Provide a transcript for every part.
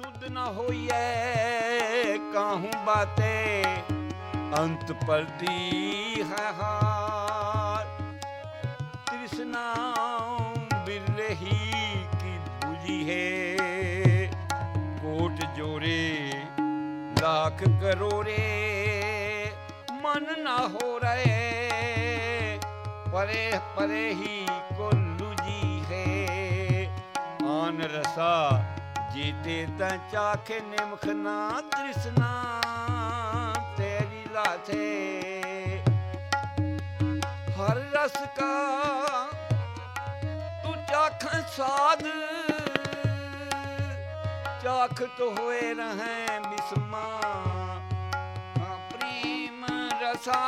ਸੁਧ ਨ ਹੋਈਐ, ਕਾਹੂ ਬਾਤੇ? ਅੰਤ ਪਰਦੀ ਹੈ ਹਾਰ। ਤ੍ਰਿਸ਼ਨਾ ਬਿਰਹੀ ਕੀ 부ਜੀ ਹੈ? ਕੋਟ ਜੋਰੇ, ਲੱਖ ਕਰੋੜੇ ਮਨ ਨਾ ਹੋ ਰਹੇ ਪਰੇ ਪਰੇ ਹੀ ਕੋਲੂ ਜੀ ਹੈ। ਆਨ ਰਸਾ ਜੀਤੇ ਤਾਂ ਚਾਖੇ ਨਿਮਖ ਨਾ ਤ੍ਰਿਸ਼ਨਾ, ਤੇਰੀ ਲਾਥੇ। ਹਰ ਰਸ ਕਾ ਤੂੰ ਚਾਖ ਸਾਧ ਚਾਖਤ ਹੋਏ ਰਹੈ ਬਿਸਮਾ ਹਾਂ, ਪ੍ਰੀਮ ਰਸਾ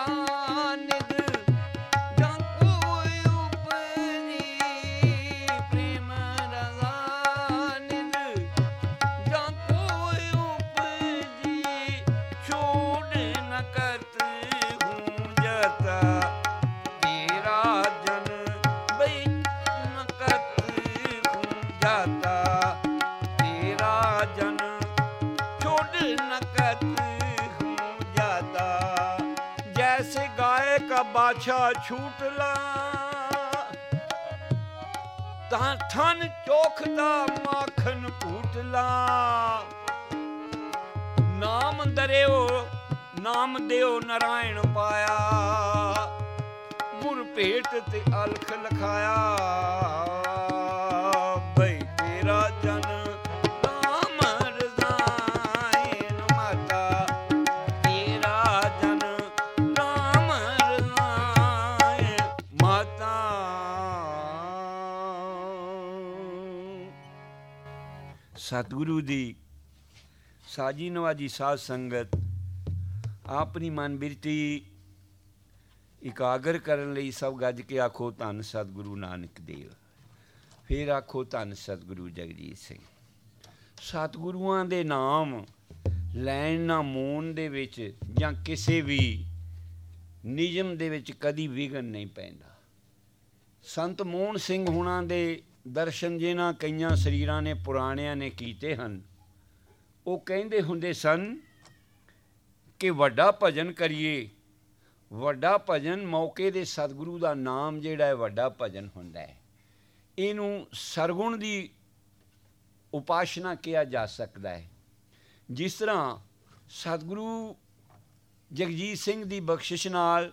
ਬਾਛਾ ਛੂਟਲਾ ਤਾਂ ਥਨ ਚੋਖ ਦਾ ਮਾਖਨ ਭੂਟ ਨਾਮ ਦਰਿਓ, ਨਾਮ ਦਿਓ ਨਰਾਇਣ ਪਾਇਆ। ਗੁਰ ਭੇਟ ਤੇ ਅਲਖ ਲਖਾਇਆ। ਸਤਿਗੁਰੂ ਦੀ ਸਾਜੀ ਨਵਾਜੀ ਸਾਧ ਸੰਗਤ ਆਪਣੀ ਮਨ ਬਿਰਤੀ ਇਕਾਗਰ ਕਰਨ ਲਈ ਸਭ ਗੱਜ ਕੇ ਆਖੋ ਧੰਨ ਸਤਿਗੁਰੂ ਨਾਨਕ ਦੇਵ। ਫਿਰ ਆਖੋ ਧੰਨ ਸਤਿਗੁਰੂ ਜਗਜੀਤ ਸਿੰਘ। ਸਤਿਗੁਰੂਆਂ ਦੇ ਨਾਮ ਲੈਣ ਨਾ ਮੂਨ ਦੇ ਵਿੱਚ ਜਾਂ ਕਿਸੇ ਵੀ ਨਿਯਮ ਦੇ ਵਿੱਚ ਕਦੀ ਵਿਗਨ ਨਹੀਂ ਪੈਂਦਾ। ਸੰਤ ਮੋਹਨ ਸਿੰਘ ਹੁਣਾਂ ਦੇ ਦਰਸ਼ਨ ਜਿਨ੍ਹਾਂ ਕਈਆਂ ਸਰੀਰਾਂ ਨੇ, ਪੁਰਾਣਿਆਂ ਨੇ ਕੀਤੇ ਹਨ। ਉਹ ਕਹਿੰਦੇ ਹੁੰਦੇ ਸਨ ਕਿ ਵੱਡਾ ਭਜਨ ਕਰੀਏ। ਵੱਡਾ ਭਜਨ ਮੌਕੇ ਦੇ ਸਤਿਗੁਰੂ ਦਾ ਨਾਮ ਜਿਹੜਾ ਹੈ, ਵੱਡਾ ਭਜਨ ਹੁੰਦਾ ਹੈ। ਇਹਨੂੰ ਸਰਗੁਣ ਦੀ ਉਪਾਸ਼ਨਾ ਕਿਹਾ ਜਾ ਸਕਦਾ ਹੈ। ਜਿਸ ਤਰ੍ਹਾਂ ਸਤਿਗੁਰੂ ਜਗਜੀਤ ਸਿੰਘ ਦੀ ਬਖਸ਼ਿਸ਼ ਨਾਲ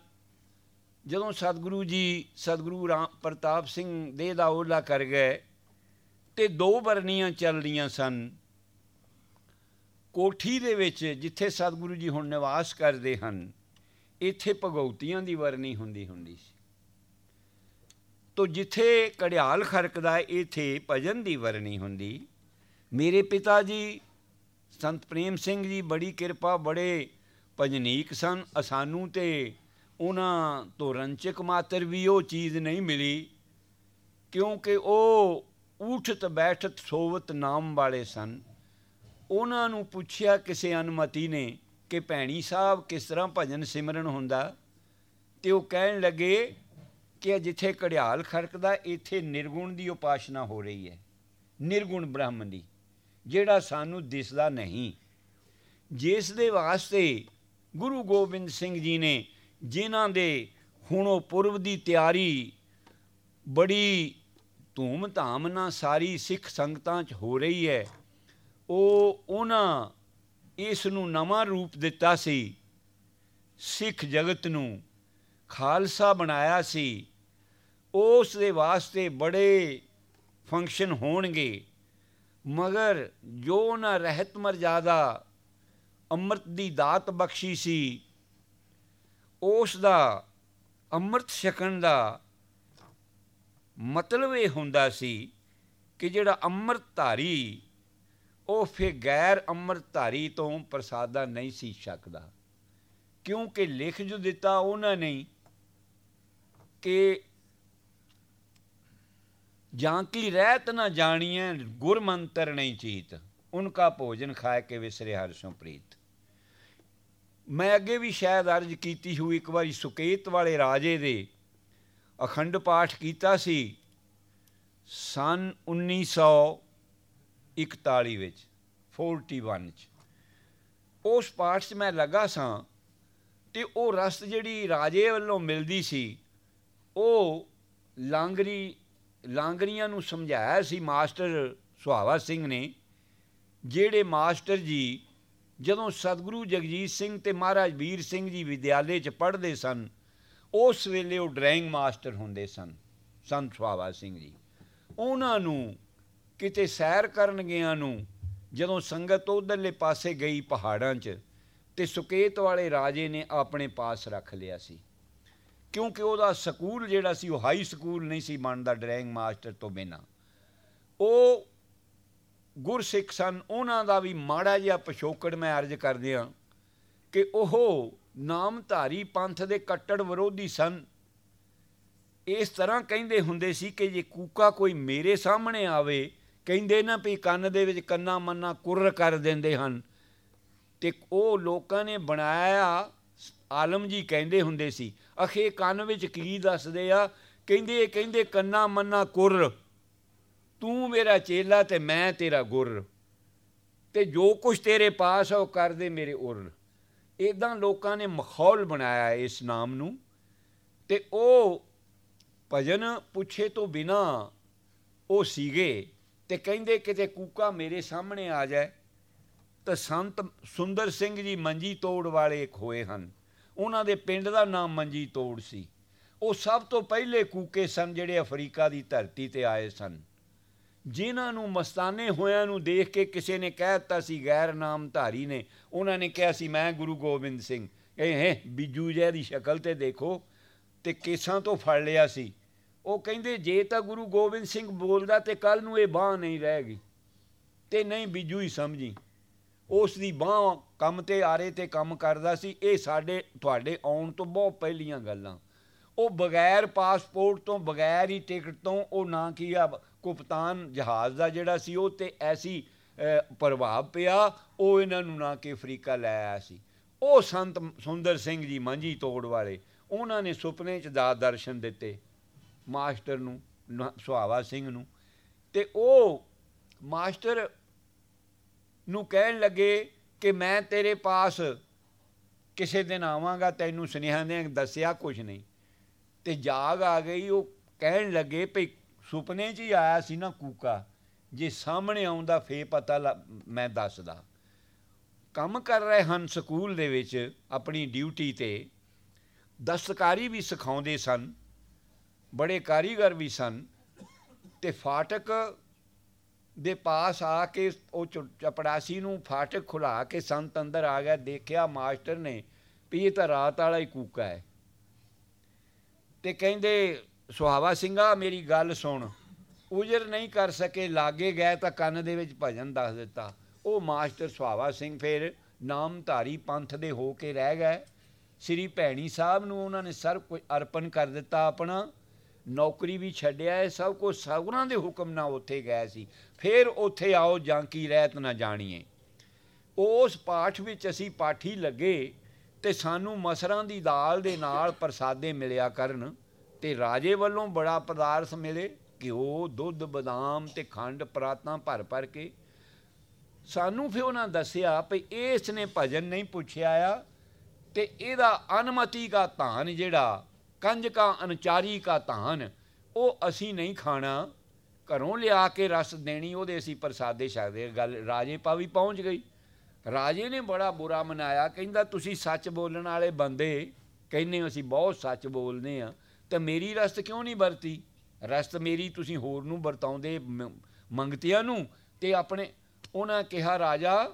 ਜਦੋਂ ਸਤਿਗੁਰੂ ਜੀ, ਸਤਿਗੁਰੂ ਰਾਮ ਪ੍ਰਤਾਪ ਸਿੰਘ ਦੇ ਦਾ ਓਲਾ ਕਰ ਗਏ ਤੇ ਦੋ ਵਰਨੀਆਂ ਚੱਲ ਰਹੀਆਂ ਸਨ। ਕੋਠੀ ਦੇ ਵਿੱਚ ਜਿੱਥੇ ਸਤਿਗੁਰੂ ਜੀ ਹੁਣ ਨਿਵਾਸ ਕਰਦੇ ਹਨ, ਇੱਥੇ ਭਗਉਤੀਆਂ ਦੀ ਵਰਨੀ ਹੁੰਦੀ ਹੁੰਦੀ ਸੀ। ਤੋ ਜਿੱਥੇ ਕੜਿਆਲ ਖਰਕਦਾ ਇੱਥੇ ਭਜਨ ਦੀ ਵਰਨੀ ਹੁੰਦੀ। ਮੇਰੇ ਪਿਤਾ ਜੀ, ਸੰਤ ਪ੍ਰੇਮ ਸਿੰਘ ਜੀ ਬੜੀ ਕਿਰਪਾ, ਬੜੇ ਭਜਨੀਕ ਸਨ। ਅਸਾਨੂੰ ਤੇ ਉਹਨਾਂ ਤੋਂ ਰੰਚਕ ਮਾਤਰ ਵੀ ਉਹ ਚੀਜ਼ ਨਹੀਂ ਮਿਲੀ, ਕਿਉਂਕਿ ਉਹ ਉਠਤ ਬੈਠਤ ਸੋਵਤ ਨਾਮ ਵਾਲੇ ਸਨ। ਉਹਨਾਂ ਨੂੰ ਪੁੱਛਿਆ ਕਿਸੇ ਅਨਮਤੀ ਨੇ ਕਿ ਭੈਣੀ ਸਾਹਿਬ ਕਿਸ ਤਰ੍ਹਾਂ ਭਜਨ ਸਿਮਰਨ ਹੁੰਦਾ? ਤੇ ਉਹ ਕਹਿਣ ਲੱਗੇ ਕਿ ਜਿੱਥੇ ਘੜਿਆਲ ਖੜਕਦਾ, ਇੱਥੇ ਨਿਰਗੁਣ ਦੀ ਉਪਾਸ਼ਨਾ ਹੋ ਰਹੀ ਹੈ। ਨਿਰਗੁਣ ਬ੍ਰਹਮ ਦੀ, ਜਿਹੜਾ ਸਾਨੂੰ ਦਿਸਦਾ ਨਹੀਂ। ਜਿਸ ਦੇ ਵਾਸਤੇ ਗੁਰੂ ਗੋਬਿੰਦ ਸਿੰਘ ਜੀ ਨੇ ਜਿਨ੍ਹਾਂ ਦੇ ਹੁਣ ਉਹ ਪੁਰਬ ਦੀ ਤਿਆਰੀ ਬੜੀ ਧੂਮ-ਧਾਮ ਨਾਲ ਸਾਰੀ ਸਿੱਖ ਸੰਗਤਾਂ 'ਚ ਹੋ ਰਹੀ ਹੈ, ਉਹ ਉਹਨਾਂ ਇਸ ਨੂੰ ਨਵਾਂ ਰੂਪ ਦਿੱਤਾ ਸੀ, ਸਿੱਖ ਜਗਤ ਨੂੰ ਖਾਲਸਾ ਬਣਾਇਆ ਸੀ, ਉਸ ਦੇ ਵਾਸਤੇ ਬੜੇ ਫੰਕਸ਼ਨ ਹੋਣਗੇ, ਮਗਰ ਜੋ ਨਾ ਰਹਿਤ ਮਰਜ਼ਾਦਾ ਅੰਮ੍ਰਿਤ ਦੀ ਦਾਤ ਬਖਸ਼ੀ ਸੀ ਉਸ ਦਾ ਅੰਮ੍ਰਿਤ ਛਕਣ ਦਾ ਮਤਲਬ ਇਹ ਹੁੰਦਾ ਸੀ ਕਿ ਜਿਹੜਾ ਅੰਮ੍ਰਿਤਧਾਰੀ, ਉਹ ਫਿਰ ਗੈਰ ਅੰਮ੍ਰਿਤਧਾਰੀ ਤੋਂ ਪ੍ਰਸਾਦਾ ਨਹੀਂ ਸੀ ਛਕਦਾ। ਕਿਉਂਕਿ ਲਿਖ ਜੋ ਦਿੱਤਾ ਉਹਨਾਂ ਨੇ ਕਿ ਜਾਂ ਕੀ ਰਹਿਤ ਨਾ ਜਾਣੀਐ ਗੁਰ ਮੰਤਰ ਨਹੀਂ ਚੀਤ। ਉਨਕਾ ਭੋਜਨ ਖਾਏ ਕੇ ਵਿਸਰੇ ਹਰਸੋਂ ਪ੍ਰੀਤ। ਮੈਂ ਅੱਗੇ ਵੀ ਸ਼ਾਇਦ ਅਰਜ ਕੀਤੀ ਹੋਈ ਇੱਕ ਵਾਰੀ ਸੁਕੇਤ ਵਾਲੇ ਰਾਜੇ ਦੇ ਅਖੰਡ ਪਾਠ ਕੀਤਾ ਸੀ, ਸਨ 1941 ਵਿੱਚ 41 ਚ ਉਸ ਪਾਠ 'ਚ ਮੈਂ ਲੱਗਾ ਸਾਂ ਤੇ ਉਹ ਰਸਤ ਜਿਹੜੀ ਰਾਜੇ ਵੱਲੋਂ ਮਿਲਦੀ ਸੀ, ਉਹ ਲਾਂਗਰੀ, ਲਾਂਗਰੀਆਂ ਨੂੰ ਸਮਝਾਇਆ ਸੀ ਮਾਸਟਰ ਸੁਹਾਵਾ ਸਿੰਘ ਨੇ, ਜਿਹੜੇ ਮਾਸਟਰ ਜੀ ਜਦੋਂ ਸਤਿਗੁਰੂ ਜਗਜੀਤ ਸਿੰਘ ਤੇ ਮਹਾਰਾਜ ਵੀਰ ਸਿੰਘ ਜੀ ਵਿਦਿਆਲੇ 'ਚ ਪੜ੍ਹਦੇ ਸਨ, ਉਸ ਵੇਲੇ ਉਹ ਡਰਾਇੰਗ ਮਾਸਟਰ ਹੁੰਦੇ ਸਨ, ਸੰਤ ਸੁਹਾਵਾ ਸਿੰਘ ਜੀ। ਉਹਨਾਂ ਨੂੰ ਕਿਤੇ ਸੈਰ ਕਰਨ ਗਿਆਂ ਨੂੰ, ਜਦੋਂ ਸੰਗਤ ਉਧਰਲੇ ਪਾਸੇ ਗਈ ਪਹਾੜਾਂ 'ਚ, ਤੇ ਸੁਕੇਤ ਵਾਲੇ ਰਾਜੇ ਨੇ ਆਪਣੇ ਪਾਸ ਰੱਖ ਲਿਆ ਸੀ। ਕਿਉਂਕਿ ਉਹਦਾ ਸਕੂਲ ਜਿਹੜਾ ਸੀ, ਉਹ ਹਾਈ ਸਕੂਲ ਨਹੀਂ ਸੀ ਬਣਦਾ ਡਰਾਇੰਗ ਮਾਸਟਰ ਤੋਂ ਬਿਨਾ। ਉਹ ਗੁਰਸਿੱਖ ਸਨ, ਉਹਨਾਂ ਦਾ ਵੀ ਮਾੜਾ ਜਿਹਾ ਪਿਛੋਕੜ ਮੈਂ ਅਰਜ਼ ਕਰਦਿਆਂ ਕਿ ਉਹ ਨਾਮਧਾਰੀ ਪੰਥ ਦੇ ਕੱਟੜ ਵਿਰੋਧੀ ਸਨ। ਇਸ ਤਰ੍ਹਾਂ ਕਹਿੰਦੇ ਹੁੰਦੇ ਸੀ ਕਿ ਜੇ ਕੂਕਾ ਕੋਈ ਮੇਰੇ ਸਾਹਮਣੇ ਆਵੇ, ਕਹਿੰਦੇ ਨਾ ਵੀ ਕੰਨ ਦੇ ਵਿੱਚ ਕੰਨਾ ਮੰਨਾ ਕੁਰਰ ਕਰ ਦਿੰਦੇ ਹਨ। ਤੇ ਉਹ ਲੋਕਾਂ ਨੇ ਬਣਾਇਆ, ਆਲਮ ਜੀ ਕਹਿੰਦੇ ਹੁੰਦੇ ਸੀ, ਅਖੇ ਕੰਨ ਵਿੱਚ ਕੀ ਦੱਸਦੇ ਆ? ਕਹਿੰਦੇ ਕਹਿੰਦੇ ਕੰਨਾ ਮੰਨਾ ਕੁਰ ਤੂੰ ਮੇਰਾ ਚੇਲਾ ਤੇ ਮੈਂ ਤੇਰਾ ਗੁਰ। ਤੇ ਜੋ ਕੁਝ ਤੇਰੇ ਪਾਸ ਆ, ਉਹ ਕਰ ਦੇ ਮੇਰੇ ਉਰ। ਇਦਾਂ ਲੋਕਾਂ ਨੇ ਮਖੌਲ ਬਣਾਇਆ ਇਸ ਨਾਮ ਨੂੰ। ਤੇ ਉਹ ਭਜਨ ਪੁੱਛੇ ਤੋਂ ਬਿਨਾ ਉਹ ਸੀਗੇ ਤੇ ਕਹਿੰਦੇ ਕਿਤੇ ਕੂਕਾ ਮੇਰੇ ਸਾਹਮਣੇ ਆ ਜਾਏ। ਤਾਂ ਸੰਤ ਸੁੰਦਰ ਸਿੰਘ ਜੀ ਮੰਜੀ ਤੋੜ ਵਾਲੇ ਇੱਕ ਹੋਏ ਹਨ। ਉਹਨਾਂ ਦੇ ਪਿੰਡ ਦਾ ਨਾਮ ਮੰਜੀ ਤੋੜ ਸੀ। ਉਹ ਸਭ ਤੋਂ ਪਹਿਲੇ ਕੂਕੇ ਸਨ ਜਿਹੜੇ ਅਫਰੀਕਾ ਦੀ ਧਰਤੀ ਤੇ ਆਏ ਸਨ। ਜਿਨ੍ਹਾਂ ਨੂੰ ਮਸਤਾਨੇ ਹੋਇਆਂ ਨੂੰ ਦੇਖ ਕੇ ਕਿਸੇ ਨੇ ਕਹਿ ਦਿੱਤਾ ਸੀ, ਗੈਰ ਨਾਮਧਾਰੀ ਨੇ। ਉਹਨਾਂ ਨੇ ਕਿਹਾ ਸੀ, ਮੈਂ ਗੁਰੂ ਗੋਬਿੰਦ ਸਿੰਘ। ਇਹ ਹੈ, ਬਿੱਜੂ ਜੈ ਦੀ ਸ਼ਕਲ ਤੇ ਦੇਖੋ ਤੇ ਕੇਸਾਂ ਤੋਂ ਫੜ ਲਿਆ ਸੀ। ਉਹ ਕਹਿੰਦੇ, ਜੇ ਤਾਂ ਗੁਰੂ ਗੋਬਿੰਦ ਸਿੰਘ ਬੋਲਦਾ ਤੇ ਕੱਲ ਨੂੰ ਇਹ ਬਾਹ ਨਹੀਂ ਰਹੇਗੀ ਤੇ ਨਹੀਂ ਬਿੱਜੂ ਹੀ ਸਮਝੀ। ਉਸ ਦੀ ਬਾਹ ਕੰਮ ਤੇ, ਆਰੇ ਤੇ ਕੰਮ ਕਰਦਾ ਸੀ। ਇਹ ਸਾਡੇ, ਤੁਹਾਡੇ ਆਉਣ ਤੋਂ ਬਹੁਤ ਪਹਿਲੀਆਂ ਗੱਲਾਂ। ਉਹ ਬਗੈਰ ਪਾਸਪੋਰਟ ਤੋਂ, ਬਗੈਰ ਹੀ ਟਿਕਟ ਤੋਂ ਉਹ ਨਾ ਕੀ ਆ ਕਪਤਾਨ ਜਹਾਜ਼ ਦਾ ਜਿਹੜਾ ਸੀ ਉਹ ਤੇ ਐਸੀ ਪ੍ਰਭਾਵ ਪਿਆ, ਉਹ ਇਹਨਾਂ ਨੂੰ ਨਾ ਕਿ ਅਫਰੀਕਾ ਲੈ ਆਇਆ ਸੀ। ਉਹ ਸੰਤ ਸੁੰਦਰ ਸਿੰਘ ਜੀ ਮਾਂਜੀ ਤੋੜ ਵਾਲੇ, ਉਹਨਾਂ ਨੇ ਸੁਪਨੇ 'ਚ ਦਾ ਦਰਸ਼ਨ ਦਿੱਤੇ ਮਾਸਟਰ ਨੂੰ ਸੁਹਾਵਾ ਸਿੰਘ ਨੂੰ। ਤੇ ਉਹ ਮਾਸਟਰ ਨੂੰ ਕਹਿਣ ਲੱਗੇ ਕਿ ਮੈਂ ਤੇਰੇ ਪਾਸ ਕਿਸੇ ਦਿਨ ਆਵਾਂਗਾ, ਤੈਨੂੰ ਸੁਨੇਹਾ ਨੇ ਦੱਸਿਆ ਕੁਝ ਨਹੀਂ। ਤੇ ਜਾਗ ਆ ਗਈ, ਉਹ ਕਹਿਣ ਲੱਗੇ ਭਈ ਸੁਪਨੇ 'ਚ ਹੀ ਆਇਆ ਸੀ ਨਾ ਕੂਕਾ। ਜੇ ਸਾਹਮਣੇ ਆਉਂਦਾ ਫੇ ਪਤਾ ਮੈਂ ਦੱਸਦਾ। ਕੰਮ ਕਰ ਰਹੇ ਹਨ ਸਕੂਲ ਦੇ ਵਿੱਚ ਆਪਣੀ ਡਿਊਟੀ ਤੇ। ਦਸਤਕਾਰੀ ਵੀ ਸਿਖਾਉਂਦੇ ਸਨ, ਬੜੇ ਕਾਰੀਗਰ ਵੀ ਸਨ ਤੇ ਫਾਟਕ ਦੇ ਪਾਸ ਆ ਕੇ ਉਹ ਚਪੜਾਸੀ ਨੂੰ ਫਾਟਕ ਖੁਲਾ ਕੇ ਸੰਤ ਅੰਦਰ ਆ ਗਿਆ, ਦੇਖਿਆ ਮਾਸਟਰ ਨੇ ਵੀ ਇਹ ਤਾਂ ਰਾਤ ਵਾਲਾ ਹੀ ਕੂਕਾ ਹੈ। ਤੇ ਕਹਿੰਦੇ ਸੁਹਾਵਾ ਸਿੰਘਾ, ਮੇਰੀ ਗੱਲ ਸੁਣ। ਉਜਰ ਨਹੀਂ ਕਰ ਸਕੇ, ਲਾਗੇ ਗਏ ਤਾਂ ਕੰਨ ਦੇ ਵਿੱਚ ਭਜਨ ਦੱਸ ਦਿੱਤਾ। ਉਹ ਮਾਸਟਰ ਸੁਹਾਵਾ ਸਿੰਘ ਫਿਰ ਨਾਮਧਾਰੀ ਪੰਥ ਦੇ ਹੋ ਕੇ ਰਹਿ ਗਏ। ਸ੍ਰੀ ਭੈਣੀ ਸਾਹਿਬ ਨੂੰ ਉਹਨਾਂ ਨੇ ਸਰ ਕੁਝ ਅਰਪਣ ਕਰ ਦਿੱਤਾ ਆਪਣਾ। ਨੌਕਰੀ ਵੀ ਛੱਡਿਆ ਇਹ ਸਭ ਕੁਝ, ਸਗੁਰਾਂ ਦੇ ਹੁਕਮ ਨਾਲ ਉੱਥੇ ਗਏ ਸੀ। ਫਿਰ ਉੱਥੇ ਆਓ, ਜਾਂ ਕੀ ਰਹਿਤ ਨਾ ਜਾਣੀਏ। ਉਸ ਪਾਠ ਵਿੱਚ ਅਸੀਂ ਪਾਠੀ ਲੱਗੇ ਤੇ ਸਾਨੂੰ ਮਸਰਾਂ ਦੀ ਦਾਲ ਦੇ ਨਾਲ ਪ੍ਰਸਾਦੇ ਮਿਲਿਆ ਕਰਨ। ਤੇ ਰਾਜੇ ਵੱਲੋਂ ਬੜਾ ਪਦਾਰਥ ਮਿਲੇ, ਘਿਓ, ਦੁੱਧ, ਬਦਾਮ ਤੇ ਖੰਡ, ਪਰਾਤਾਂ ਭਰ ਭਰ ਕੇ। ਸਾਨੂੰ ਫਿਰ ਉਹਨਾਂ ਦੱਸਿਆ ਭਈ ਇਸ ਨੇ ਭਜਨ ਨਹੀਂ ਪੁੱਛਿਆ ਆ ਤੇ ਇਹਦਾ ਅਨਮਤੀ ਦਾ ਧਾਨ ਜਿਹੜਾ, ਕੰਜ ਕਾ ਅਨਚਾਰੀ ਕਾ ਧਾਨ, ਉਹ ਅਸੀਂ ਨਹੀਂ ਖਾਣਾ। ਘਰੋਂ ਲਿਆ ਕੇ ਰਸ ਦੇਣੀ, ਉਹਦੇ ਅਸੀਂ ਪ੍ਰਸਾਦੇ ਛਕਦੇ ਗੱਲ ਰਾਜੇ ਪਾ ਪਹੁੰਚ ਗਈ। ਰਾਜੇ ਨੇ ਬੜਾ ਬੁਰਾ ਮਨਾਇਆ। ਕਹਿੰਦਾ, ਤੁਸੀਂ ਸੱਚ ਬੋਲਣ ਵਾਲੇ ਬੰਦੇ, ਕਹਿੰਦੇ ਅਸੀਂ ਬਹੁਤ ਸੱਚ ਬੋਲਦੇ ਆ ਤਾਂ ਮੇਰੀ ਰਸਤ ਕਿਉਂ ਨਹੀਂ ਵਰਤੀ? ਰਸਤ ਮੇਰੀ ਤੁਸੀਂ ਹੋਰ ਨੂੰ ਵਰਤਾਉਂਦੇ ਮੰਗਤਿਆਂ ਨੂੰ ਤੇ ਆਪਣੇ, ਉਹਨਾਂ ਕਿਹਾ, ਰਾਜਾ,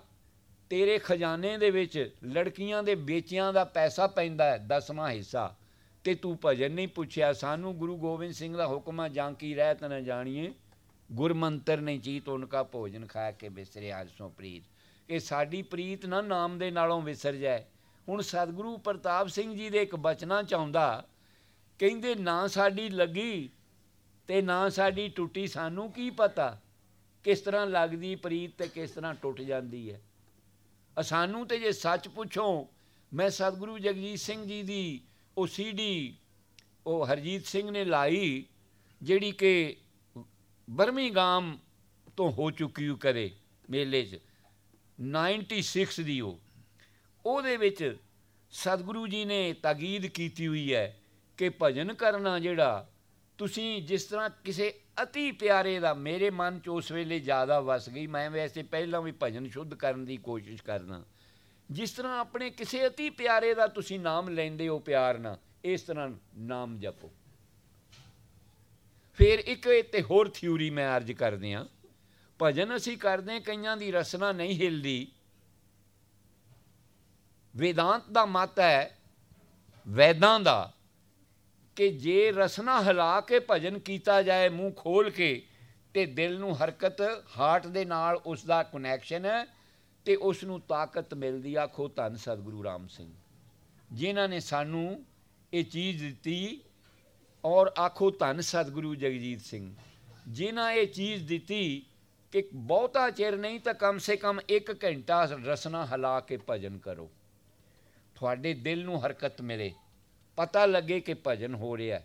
ਤੇਰੇ ਖਜ਼ਾਨੇ ਦੇ ਵਿੱਚ ਲੜਕੀਆਂ ਦੇ ਵੇਚਿਆਂ ਦਾ ਪੈਸਾ ਪੈਂਦਾ ਹੈ, ਦਸਵਾਂ ਹਿੱਸਾ। ਤੇ ਤੂੰ ਭਜਨ ਨਹੀਂ ਪੁੱਛਿਆ, ਸਾਨੂੰ ਗੁਰੂ ਗੋਬਿੰਦ ਸਿੰਘ ਦਾ ਹੁਕਮ ਆ, ਜਾਂ ਕੀ ਰਹਿਤ ਨਾ ਜਾਣੀਏ। ਗੁਰਮੰਤਰ ਨਹੀਂ ਚੀਤ ਉਨਕਾ ਭੋਜਨ ਖਾ ਕੇ ਬਿਸਰੇ ਅੱਜ ਸੋ ਪ੍ਰੀਤ। ਇਹ ਸਾਡੀ ਪ੍ਰੀਤ ਨਾ ਨਾਮ ਦੇ ਨਾਲੋਂ ਵਿਸਰ ਜਾਏ। ਹੁਣ ਸਤਿਗੁਰੂ ਪ੍ਰਤਾਪ ਸਿੰਘ ਜੀ ਦੇ ਇੱਕ ਬਚਨਾ ਚਾਹੁੰਦਾ ਕਹਿੰਦੇ, ਨਾ ਸਾਡੀ ਲੱਗੀ ਤੇ ਨਾ ਸਾਡੀ ਟੁੱਟੀ, ਸਾਨੂੰ ਕੀ ਪਤਾ ਕਿਸ ਤਰ੍ਹਾਂ ਲੱਗਦੀ ਪ੍ਰੀਤ ਤੇ ਕਿਸ ਤਰ੍ਹਾਂ ਟੁੱਟ ਜਾਂਦੀ ਹੈ? ਸਾਨੂੰ ਤੇ ਜੇ ਸੱਚ ਪੁੱਛੋ, ਮੈਂ ਸਤਿਗੁਰੂ ਜਗਜੀਤ ਸਿੰਘ ਜੀ ਦੀ ਉਹ ਸੀਡੀ ਉਹ ਹਰਜੀਤ ਸਿੰਘ ਨੇ ਲਾਈ, ਜਿਹੜੀ ਕਿ ਬਰਮੀਗਾਮ ਤੋਂ ਹੋ ਚੁੱਕੀ ਕਰੇ ਮੇਲੇ 'ਚ 96 ਦੀ ਉਹ। ਉਹਦੇ ਵਿੱਚ ਸਤਿਗੁਰੂ ਜੀ ਨੇ ਤਾਕੀਦ ਕੀਤੀ ਹੋਈ ਹੈ ਕਿ ਭਜਨ ਕਰਨਾ ਜਿਹੜਾ, ਤੁਸੀਂ ਜਿਸ ਤਰ੍ਹਾਂ ਕਿਸੇ ਅਤੀ ਪਿਆਰੇ ਦਾ, ਮੇਰੇ ਮਨ 'ਚ ਉਸ ਵੇਲੇ ਜ਼ਿਆਦਾ ਵਸ ਗਈ, ਮੈਂ ਵੈਸੇ ਪਹਿਲਾਂ ਵੀ ਭਜਨ ਸ਼ੁੱਧ ਕਰਨ ਦੀ ਕੋਸ਼ਿਸ਼ ਕਰਦਾ। ਜਿਸ ਤਰ੍ਹਾਂ ਆਪਣੇ ਕਿਸੇ ਅਤੀ ਪਿਆਰੇ ਦਾ ਤੁਸੀਂ ਨਾਮ ਲੈਂਦੇ ਹੋ ਪਿਆਰ ਨਾਲ, ਇਸ ਤਰ੍ਹਾਂ ਨਾਮ ਜਪੋ। ਫਿਰ ਇੱਕ ਤੇ ਹੋਰ ਥਿਊਰੀ ਮੈਂ ਅਰਜ ਕਰਦੇ ਆ ਭਜਨ ਅਸੀਂ ਕਰਦੇ ਕਈਆਂ ਦੀ ਰਸਨਾ ਨਹੀਂ ਹਿਲਦੀ। ਵੇਦਾਂਤ ਦਾ ਮਤ ਹੈ, ਵੈਦਾਂ ਦਾ। ਕਿ ਜੇ ਰਸਨਾ ਹਿਲਾ ਕੇ ਭਜਨ ਕੀਤਾ ਜਾਏ ਮੂੰਹ ਖੋਲ ਕੇ, ਤੇ ਦਿਲ ਨੂੰ ਹਰਕਤ ਹਾਰਟ ਦੇ ਨਾਲ ਉਸ ਦਾ ਕਨੈਕਸ਼ਨ ਹੈ, ਤੇ ਉਸ ਨੂੰ ਤਾਕਤ ਮਿਲਦੀ ਆਖੋ ਧੰਨ ਸਤਿਗੁਰੂ ਰਾਮ ਸਿੰਘ। ਜਿਨ੍ਹਾਂ ਨੇ ਸਾਨੂੰ ਇਹ ਚੀਜ਼ ਦਿੱਤੀ ਔਰ ਆਖੋ ਧੰਨ ਸਤਿਗੁਰੂ ਜਗਜੀਤ ਸਿੰਘ, ਜਿਨ੍ਹਾਂ ਇਹ ਚੀਜ਼ ਦਿੱਤੀ ਕਿ ਬਹੁਤਾ ਚਿਰ ਨਹੀਂ ਤਾਂ ਕਮ ਸੇ ਕਮ 1 ਘੰਟਾ ਰਸਨਾ ਹਿਲਾ ਕੇ ਭਜਨ ਕਰੋ। ਤੁਹਾਡੇ ਦਿਲ ਨੂੰ ਹਰਕਤ ਮਿਲੇ। ਪਤਾ ਲੱਗੇ ਕਿ ਭਜਨ ਹੋ ਰਿਹਾ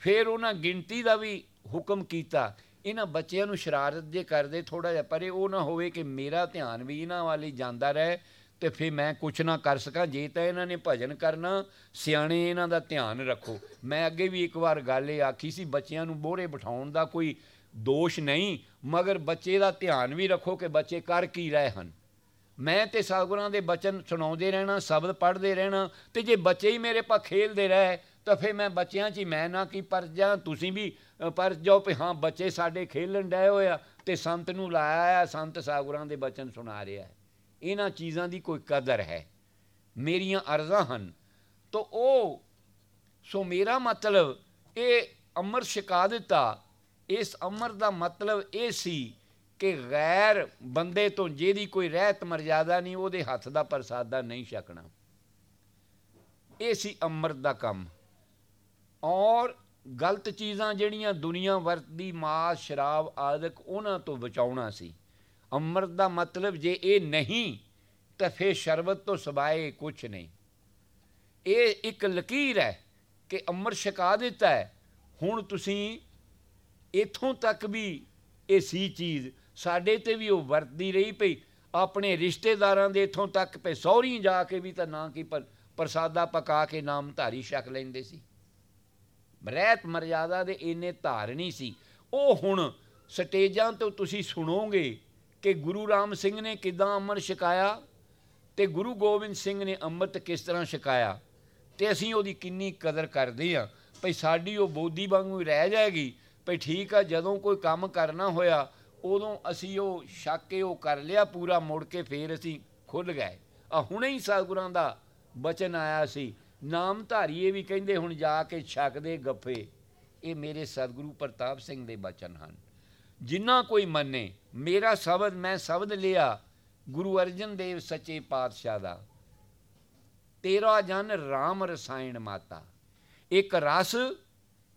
ਫਿਰ ਉਹਨਾਂ ਗਿਣਤੀ ਦਾ ਵੀ ਹੁਕਮ ਕੀਤਾ। ਇਹਨਾਂ ਬੱਚਿਆਂ ਨੂੰ ਸ਼ਰਾਰਤ ਜੇ ਕਰਦੇ ਥੋੜਾ ਜਿਹਾ, ਪਰੇ ਉਹ ਨਾ ਹੋਵੇ ਕਿ ਮੇਰਾ ਧਿਆਨ ਵੀ ਇਹਨਾਂ ਵਾਲੀ ਜਾਂਦਾ ਰਹੇ ਤੇ ਫਿਰ ਮੈਂ ਕੁਛ ਨਾ ਕਰ ਸਕਾਂ। ਜੇ ਤਾਂ ਇਹਨਾਂ ਨੇ ਭਜਨ ਕਰਨਾ, ਸਿਆਣੇ ਇਹਨਾਂ ਦਾ ਧਿਆਨ ਰੱਖੋ। ਮੈਂ ਅੱਗੇ ਵੀ ਇੱਕ ਵਾਰ ਗੱਲ ਇਹ ਆਖੀ ਸੀ, ਬੱਚਿਆਂ ਨੂੰ ਬੋਰੇ ਬਿਠਾਉਣ ਦਾ ਕੋਈ ਦੋਸ਼ ਨਹੀਂ, ਮਗਰ ਬੱਚੇ ਦਾ ਧਿਆਨ ਵੀ ਰੱਖੋ ਕਿ ਬੱਚੇ ਕਰ ਕੀ ਰਹੇ ਹਨ। ਮੈਂ ਤੇ ਸਾਗੁਰਾਂ ਦੇ ਬਚਨ ਸੁਣਾਉਂਦੇ ਰਹਿਣਾ, ਸ਼ਬਦ ਪੜ੍ਹਦੇ ਰਹਿਣਾ ਤੇ ਜੇ ਬੱਚੇ ਹੀ ਮੇਰੇ ਪਾ ਖੇਲਦੇ ਰਹੇ, ਤਾਂ ਫਿਰ ਮੈਂ ਬੱਚਿਆਂ 'ਚ ਹੀ ਮੈਂ ਨਾ ਕੀ ਪਰ ਜਾਂ ਤੁਸੀਂ ਵੀ ਪਰ ਜਾਓ ਵੀ ਹਾਂ, ਬੱਚੇ ਸਾਡੇ ਖੇਲਣ ਡਏ ਹੋਇਆ ਤੇ ਸੰਤ ਨੂੰ ਲਾਇਆ ਆ, ਸੰਤ ਸਾਗੁਰਾਂ ਦੇ ਬਚਨ ਸੁਣਾ ਰਿਹਾ ਹੈ। ਇਹਨਾਂ ਚੀਜ਼ਾਂ ਦੀ ਕੋਈ ਕਦਰ ਹੈ। ਮੇਰੀਆਂ ਅਰਜ਼ਾਂ ਹਨ। ਤਾਂ ਉਹ, ਸੋ ਮੇਰਾ ਮਤਲਬ ਇਹ ਅਮਰ ਛਕਾ ਦਿੱਤਾ, ਇਸ ਅਮਰ ਦਾ ਮਤਲਬ ਇਹ ਸੀ ਕਿ ਗੈਰ ਬੰਦੇ ਤੋਂ ਜਿਹਦੀ ਕੋਈ ਰਹਿਤ ਮਰਜ਼ਾਦਾ ਨਹੀਂ, ਉਹਦੇ ਹੱਥ ਦਾ ਪ੍ਰਸਾਦਾ ਨਹੀਂ ਛਕਣਾ। ਇਹ ਸੀ ਅੰਮ੍ਰਿਤ ਦਾ ਕੰਮ। ਔਰ ਗਲਤ ਚੀਜ਼ਾਂ ਜਿਹੜੀਆਂ ਦੁਨੀਆ ਵਰਤਦੀ, ਮਾਸ, ਸ਼ਰਾਬ, ਆਦਿਕ, ਉਹਨਾਂ ਤੋਂ ਬਚਾਉਣਾ ਸੀ। ਅੰਮ੍ਰਿਤ ਦਾ ਮਤਲਬ ਜੇ ਇਹ ਨਹੀਂ, ਤਾਂ ਫੇ ਸ਼ਰਬਤ ਤੋਂ ਸਬਾਏ ਕੁਝ ਨਹੀਂ। ਇਹ ਇੱਕ ਲਕੀਰ ਹੈ ਕਿ ਅੰਮ੍ਰਿਤ ਛਕਾ ਦਿੱਤਾ ਹੈ। ਹੁਣ ਤੁਸੀਂ ਇਥੋਂ ਤੱਕ ਵੀ ਇਹ ਸੀ ਚੀਜ਼ ਸਾਡੇ ਤੇ ਵੀ ਉਹ ਵਰਤਦੀ ਰਹੀ ਪਈ। ਆਪਣੇ ਰਿਸ਼ਤੇਦਾਰਾਂ ਦੇ ਇਥੋਂ ਤੱਕ ਪੇ ਸੌਰੀ ਜਾ ਕੇ ਵੀ ਤਾਂ ਨਾ ਕੀ ਪ੍ਰਸਾਦਾ ਪਕਾ ਕੇ ਨਾਮ ਧਾਰੀ ਛਕ ਲੈਂਦੇ ਸੀ। ਰਹਿਤ ਮਰਿਆਦਾ ਦੇ ਇੰਨੇ ਧਾਰ ਨਹੀਂ ਸੀ। ਉਹ ਹੁਣ ਸਟੇਜਾਂ ਤੋਂ ਤੁਸੀਂ ਸੁਣੋਗੇ ਕਿ ਗੁਰੂ ਰਾਮ ਸਿੰਘ ਨੇ ਕਿਦਾਂ ਅਮਰ ਛਕਾਇਆ ਤੇ ਗੁਰੂ ਗੋਬਿੰਦ ਸਿੰਘ ਨੇ ਅੰਮ੍ਰਿਤ ਕਿਸ ਤਰ੍ਹਾਂ ਛਕਾਇਆ ਤੇ ਅਸੀਂ ਉਹਦੀ ਕਿੰਨੀ ਕਦਰ ਕਰਦੇ ਆ ਭਈ ਸਾਡੀ ਉਹ ਬੋਧੀ ਵਾਂਗੂ ਰਹਿ ਜਾਏਗੀ। ਭਈ ਠੀਕ ਆ, ਜਦੋਂ ਕੋਈ ਕੰਮ ਕਰਨਾ ਹੋਇਆ ਉਦੋਂ ਅਸੀਂ ਉਹ ਛੱਕ ਕੇ ਉਹ ਕਰ ਲਿਆ ਪੂਰਾ, ਮੁੜ ਕੇ ਫੇਰ ਅਸੀਂ ਖੁੱਲ ਗਏ। ਆ ਹੁਣੇ ਹੀ ਸਤਿਗੁਰਾਂ ਦਾ ਬਚਨ ਆਇਆ ਸੀ। ਨਾਮ ਧਾਰੀਏ ਵੀ ਕਹਿੰਦੇ ਹੁਣ ਜਾ ਕੇ ਛਕਦੇ ਗੱਫੇ। ਇਹ ਮੇਰੇ ਸਤਿਗੁਰੂ ਪ੍ਰਤਾਪ ਸਿੰਘ ਦੇ ਬਚਨ ਹਨ। ਜਿੰਨਾ ਕੋਈ ਮੰਨੇ, ਮੇਰਾ ਸ਼ਬਦ ਮੈਂ ਸ਼ਬਦ ਲਿਆ, ਗੁਰੂ ਅਰਜਨ ਦੇਵ ਸੱਚੇ ਪਾਤਸ਼ਾਹ ਦਾ। ਤੇਰਾ ਜਨ RAM ਰਸਾਇਣ ਮਾਤਾ। ਇੱਕ ਰਸ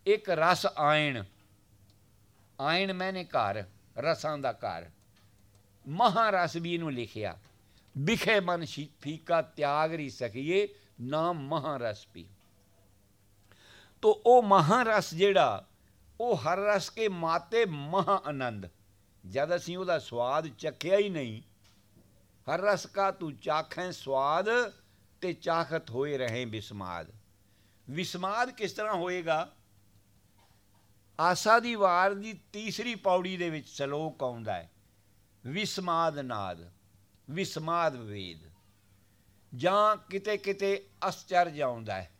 ਇੱਕ ਰਸ ਆਇਣ। ਆਇਣ ਮੈਨੇ ਘਰ। ਰਸਾਂ ਦਾ ਘਰ। ਮਹਾਰਸ ਵੀ ਨੂੰ ਲਿਖਿਆ, ਵਿਖੇ ਮਨ ਫੀਕਾ ਤਿਆਗ ਰਹੀ ਸਕੀਏ ਨਾਮ ਮਹਾਰਸ ਪੀ ਤੋ ਉਹ ਮਹਾਰਸ ਜਿਹੜਾ, ਉਹ ਹਰ ਰਸ ਕੇ ਮਾਤੇ ਮਹਾ ਆਨੰਦ। ਜਦ ਅਸੀਂ ਉਹਦਾ ਸਵਾਦ ਚੱਖਿਆ ਹੀ ਨਹੀਂ, ਹਰ ਰਸ ਕਾ ਤੂੰ ਚਾਖੈ ਸਵਾਦ ਤੇ ਚਾਖਤ ਹੋਏ ਰਹੇ ਬਿਸਮਾਦ। ਵਿਸਮਾਦ ਕਿਸ ਤਰ੍ਹਾਂ ਹੋਏਗਾ? ਆਸਾ ਦੀ ਵਾਰ ਦੀ ਤੀਸਰੀ ਪੌੜੀ ਦੇ ਵਿੱਚ ਸ਼ਲੋਕ ਆਉਂਦਾ ਹੈ। ਵਿਸਮਾਦ ਨਾਦ, ਵਿਸਮਾਦ ਵੇਦ। ਜਾਂ ਕਿਤੇ ਕਿਤੇ ਅਸਚਰਜ ਆਉਂਦਾ ਹੈ।